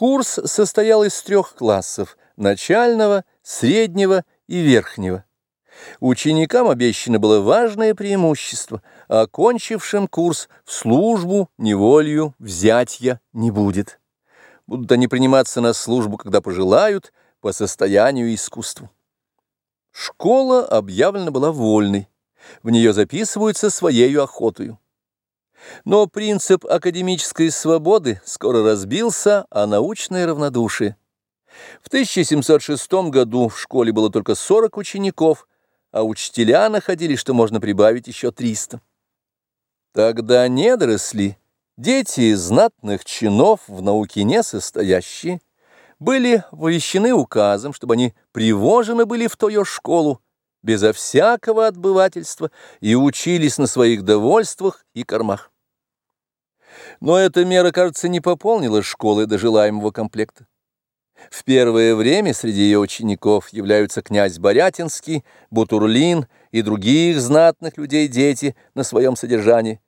Курс состоял из трех классов – начального, среднего и верхнего. Ученикам обещано было важное преимущество – окончившим курс в службу неволью взятья не будет. Будут они приниматься на службу, когда пожелают, по состоянию и искусству. Школа объявлена была вольной, в нее записываются своею охотою. Но принцип академической свободы скоро разбился, а научное равнодушие. В 1706 году в школе было только 40 учеников, а учителя находили, что можно прибавить еще 300. Тогда недоросли, дети знатных чинов в науке не состоящие, были вовещены указом, чтобы они привожены были в тою школу, безо всякого отбывательства, и учились на своих довольствах и кормах. Но эта мера, кажется, не пополнила школы до желаемого комплекта. В первое время среди ее учеников являются князь Борятинский, Бутурлин и других знатных людей дети на своем содержании.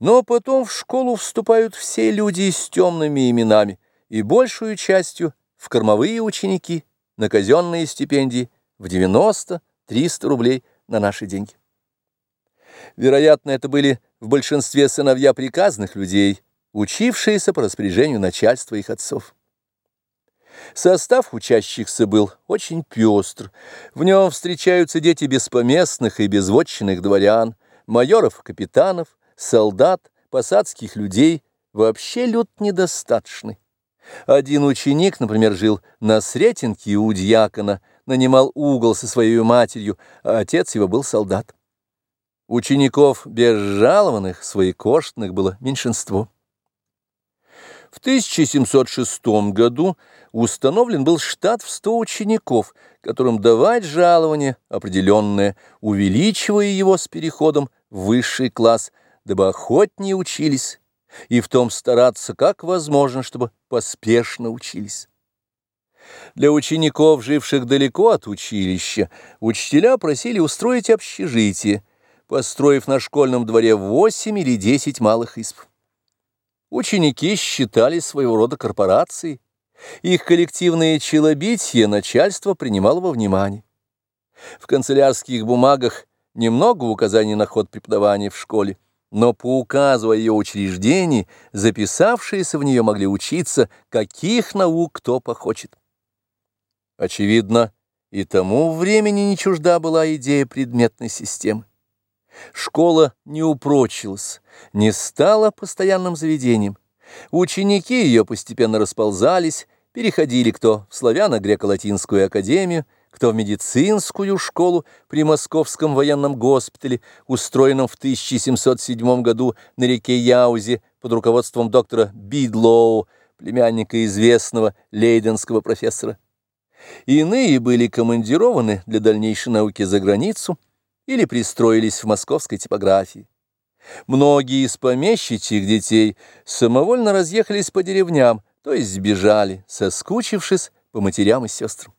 Но потом в школу вступают все люди с темными именами, и большую частью в кормовые ученики, на казенные стипендии в 90-300 рублей на наши деньги. Вероятно, это были в большинстве сыновья приказных людей, учившиеся по распоряжению начальства их отцов. Состав учащихся был очень пестр. В нем встречаются дети беспоместных и безводчинных дворян, майоров, капитанов, солдат, посадских людей, вообще люд недостаточный. Один ученик, например, жил на Сретенке у дьякона, нанимал угол со своей матерью, а отец его был солдат. Учеников безжалованных, своекоштных было меньшинство. В 1706 году установлен был штат в 100 учеников, которым давать жалование определенное, увеличивая его с переходом в высший класс, дабы охотнее учились, и в том стараться как возможно, чтобы поспешно учились. Для учеников, живших далеко от училища, учителя просили устроить общежитие, построив на школьном дворе 8 или 10 малых изб. Ученики считались своего рода корпорацией. Их коллективные челобития начальство принимало во внимание. В канцелярских бумагах немного указаний на ход преподавания в школе, но по указу о ее учреждении записавшиеся в нее могли учиться, каких наук кто похочет. Очевидно, и тому времени не чужда была идея предметной системы. Школа не упрочилась, не стала постоянным заведением. Ученики ее постепенно расползались, переходили кто в славяно-греко-латинскую академию, кто в медицинскую школу при Московском военном госпитале, устроенном в 1707 году на реке Яузе под руководством доктора Бидлоу, племянника известного лейденского профессора. Иные были командированы для дальнейшей науки за границу, или пристроились в московской типографии. Многие из помещичьих детей самовольно разъехались по деревням, то есть сбежали, соскучившись по матерям и сестрам.